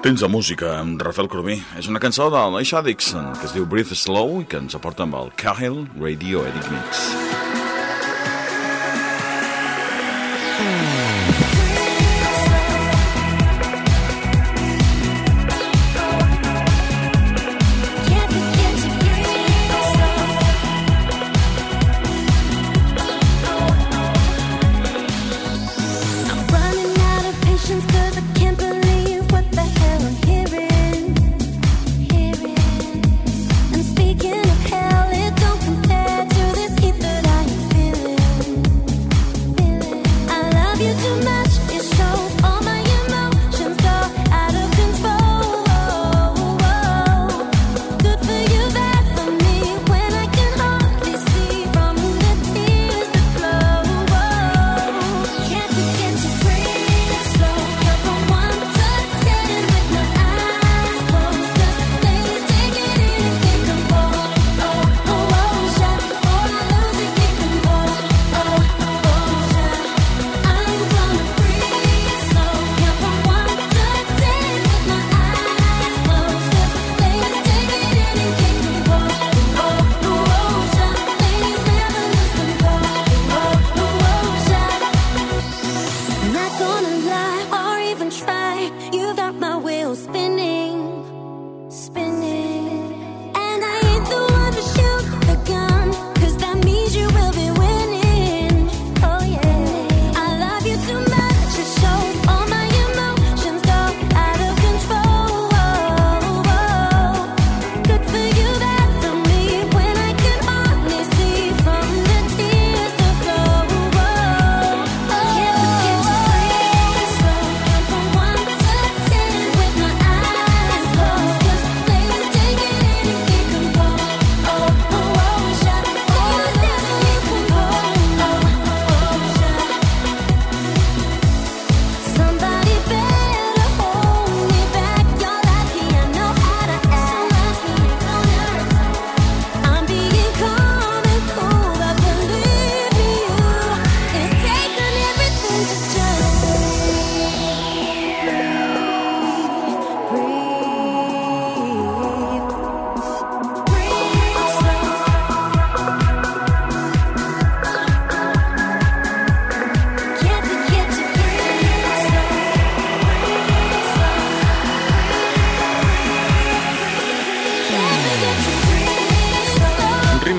Temps de música amb Rafael Corbí. És una cançó de l'Aisha Dixon que es diu Breathe Slow i que ens aporta amb el Cahill Radio Edit Mix.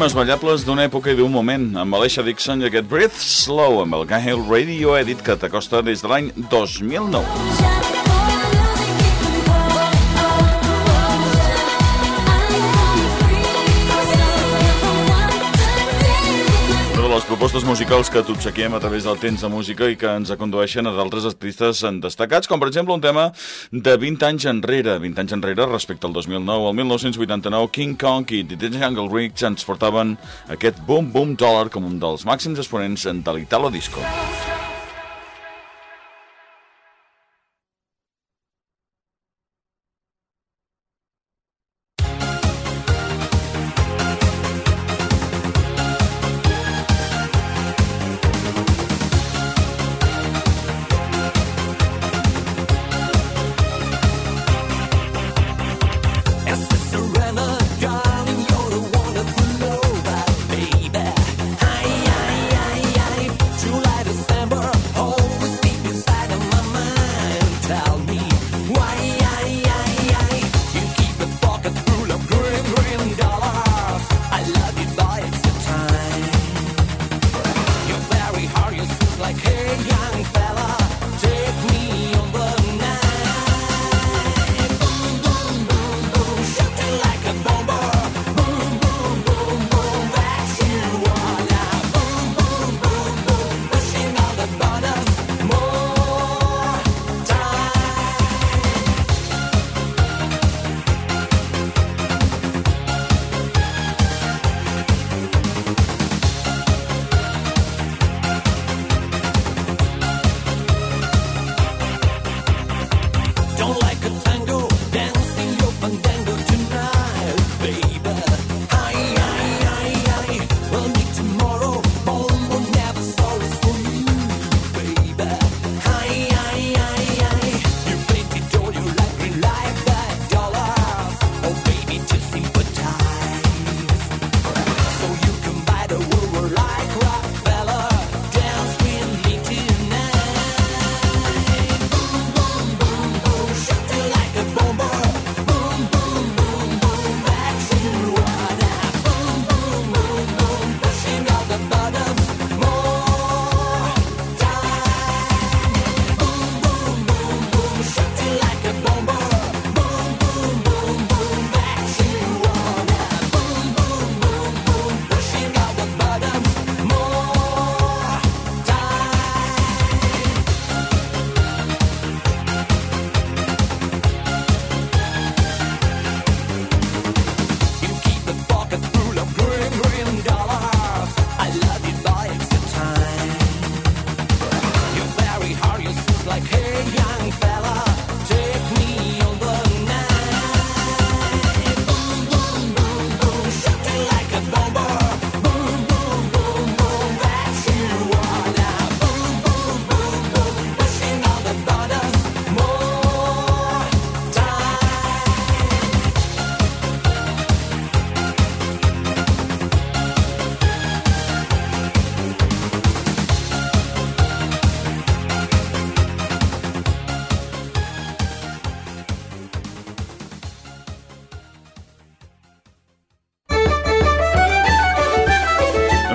temes ballables d'una època i d'un moment, amb Alicia Dixon i aquest Breath Slow, amb el Gael Radio Edit que t'acosta des de l'any 2009. propostes musicals que t'obsequiem a través del temps de música i que ens acondueixen a d'altres artistes destacats, com per exemple un tema de 20 anys enrere, 20 anys enrere respecte al 2009. Al 1989, King Kong i The Jungle Rick ens portaven aquest Boom Boom Dollar com un dels màxims exponents de l'Italo Disco.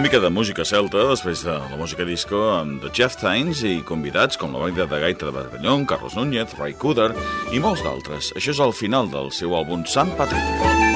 Mica de música celta, després de la música disco, amb The Jeff Tynes i convidats com la banda de gaita de Bargallón, Carlos Núñez, Ray Cooder i molts d'altres. Això és el final del seu àlbum Sant Patrick.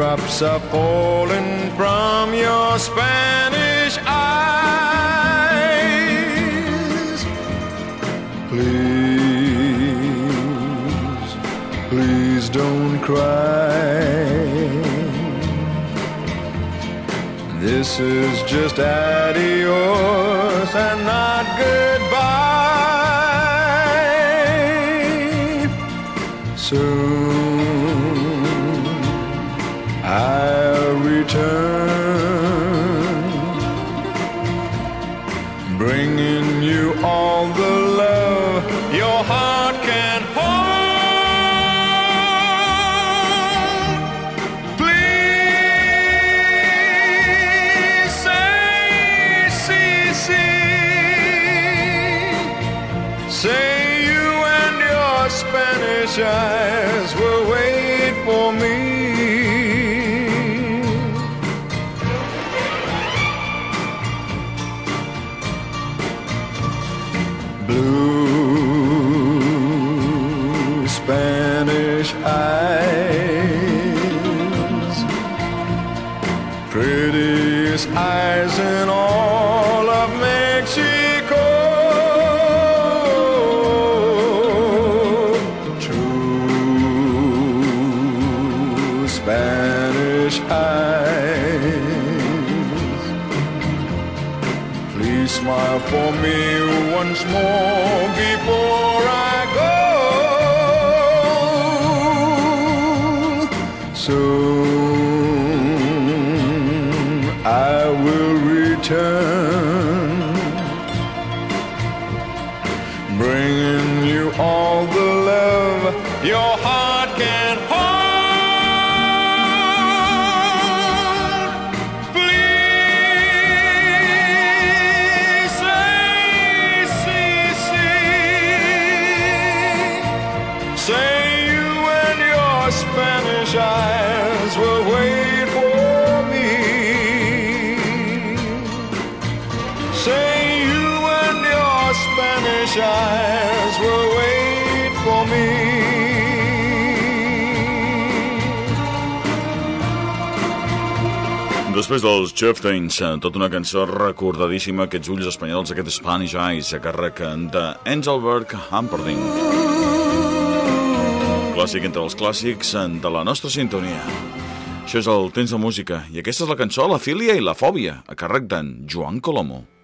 Teardrops are falling from your Spanish eyes. Please, please don't cry. This is just adios and not goodbye. Soon once more Eyes will wait for me. Després dels Chieftains, eh, tota una cançó recordadíssima, aquests ulls espanyols, aquest Spanish Eyes, a càrrec de Engelbert Humperdinck. Clàssic entre els clàssics eh, de la nostra sintonia. Això és el temps de música, i aquesta és la cançó La filia i la fòbia, a càrrec d'en Joan Colomo.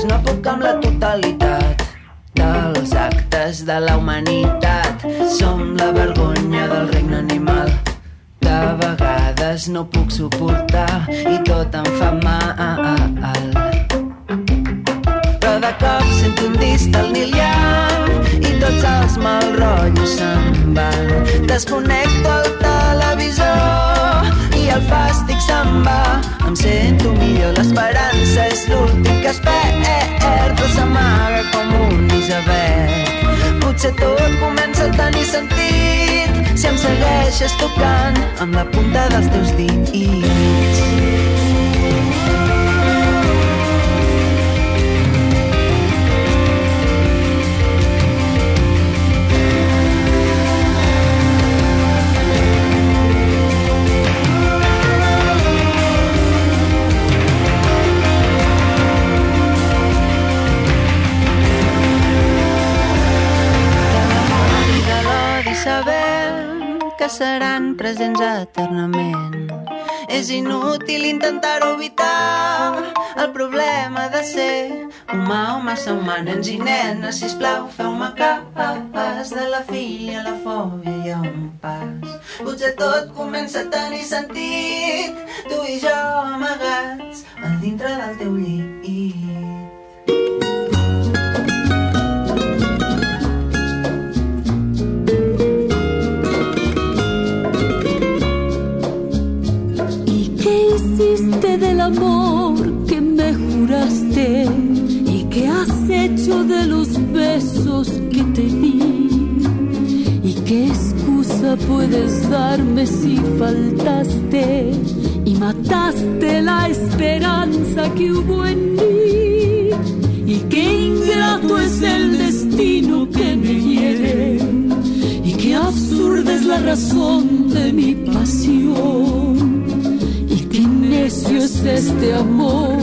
Vegades no puc amb la totalitat dels actes de la humanitat. Som la vergonya del regne animal. De vegades no puc suportar i tot em fa mal. Però de cop sento un disc del Young i tots els mal rotllos se'n van. Desconnecto el televisor el fàstic se'n va. Em sento millor, l'esperança és l'últim que es perd, s'amaga com un iceberg. Potser tot comença a tenir sentit si em segueix deixes tocant amb la punta dels teus dits. Seran presents eternament. És inútil intentar-ho evitar. El problema de ser humà o massa humà. Nens i nenes, sisplau, feu-me cas de la filla, la fòbia i un pas. Potser tot comença a tenir sentit, tu i jo amagats a dintre del teu llit. Del amor que me juraste? ¿Y qué has hecho de los besos que te di? ¿Y qué excusa puedes darme si faltaste y mataste la esperanza que hubo en mí? ¿Y qué ingrato es el destino que me hiere? ¿Y qué absurda es la razón de mi pasión? Es este amor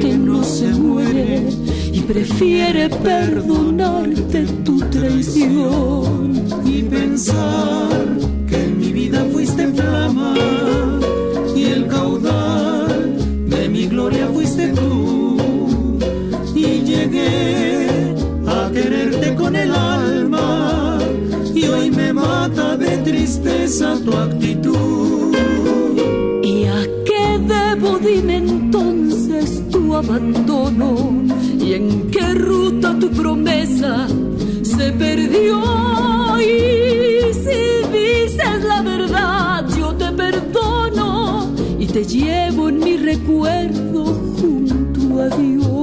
que no se muere y prefiere perdonarte tu traición. y pensar que en mi vida fuiste flama y el caudal de mi gloria fuiste tú y llegué a quererte con el alma y hoy me mata de tristeza tu actitud abandono? ¿Y en qué ruta tu promesa se perdió? Y si dices la verdad, yo te perdono y te llevo en mi recuerdo junto a Dios.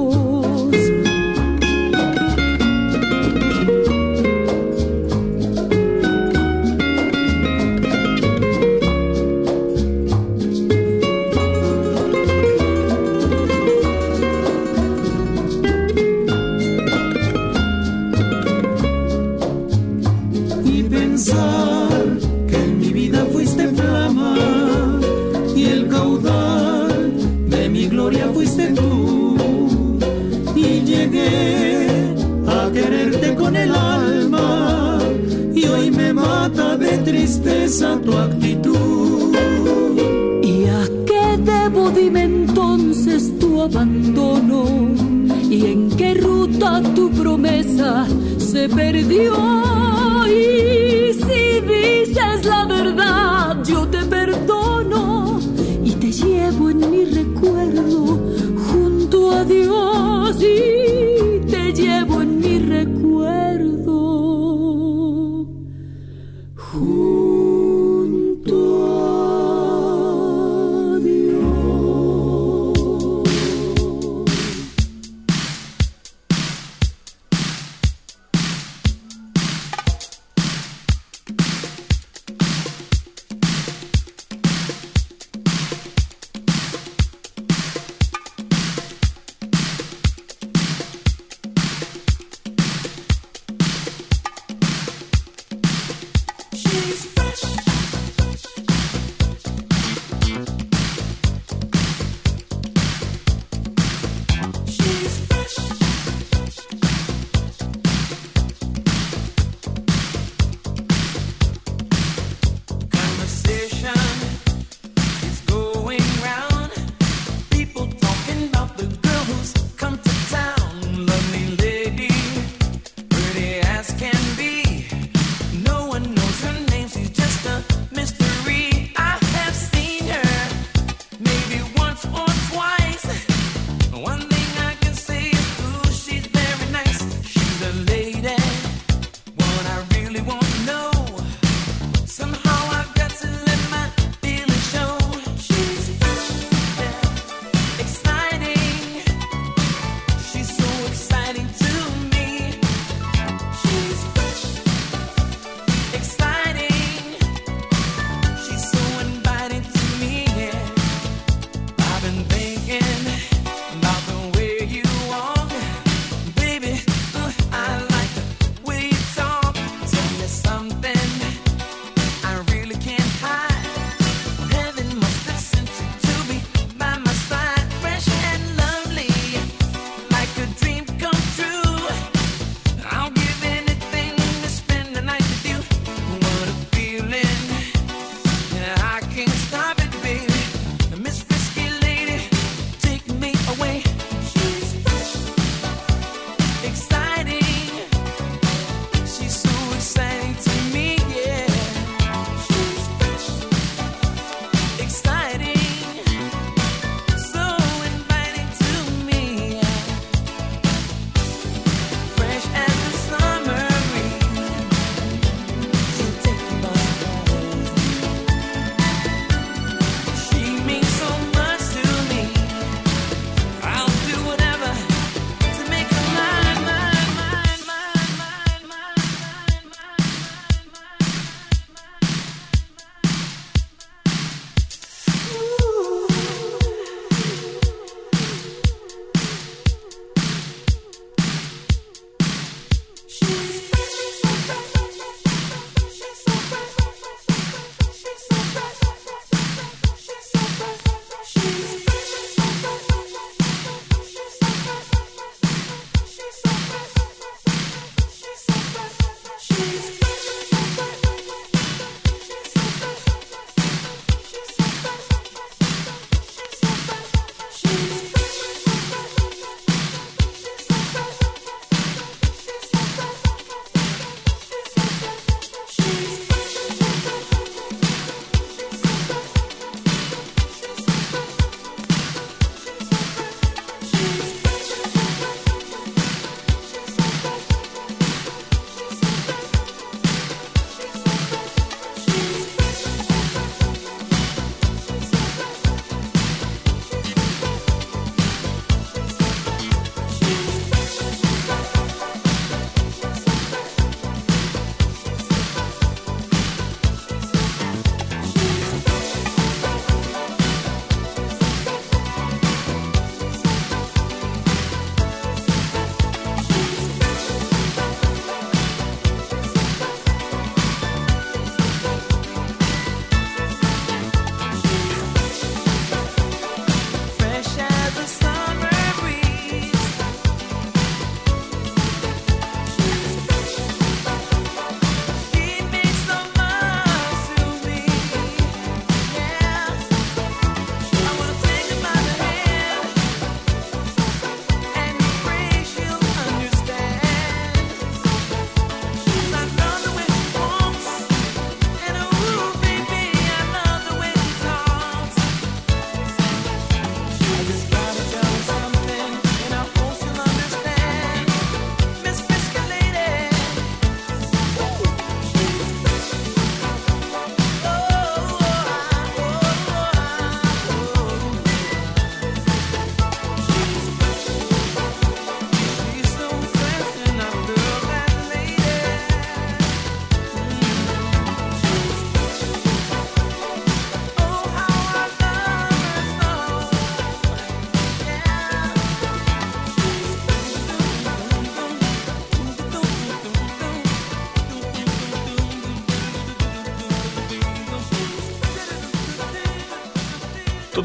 Tu actitud ¿Y a qué debo, dime entonces, tu abandono? ¿Y en qué ruta tu promesa se perdió?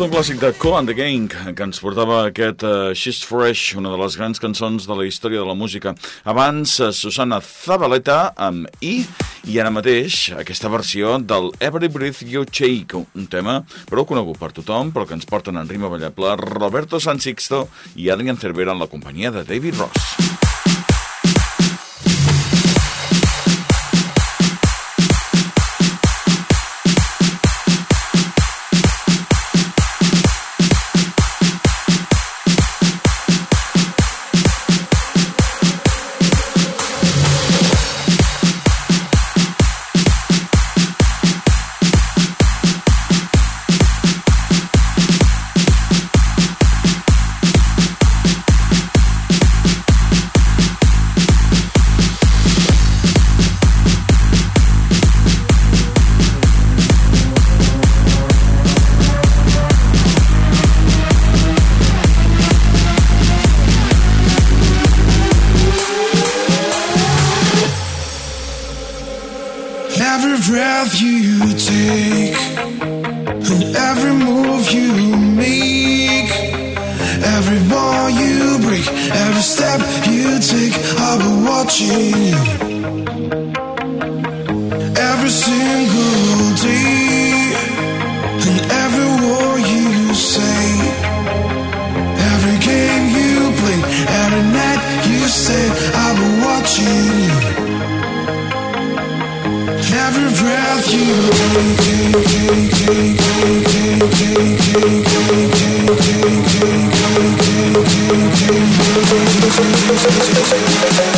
Un clàssic de Cool and the Gang, que ens portava aquest uh, She's Fresh, una de les grans cançons de la història de la música. Abans, uh, Susana Zabaleta amb I, i ara mateix aquesta versió del Every Breath You Take, un tema prou conegut per tothom, però que ens porten en rima ballable Roberto San Sixto i Adrian Cervera en la companyia de David Ross. Say, I'll be watching. Every breath you take,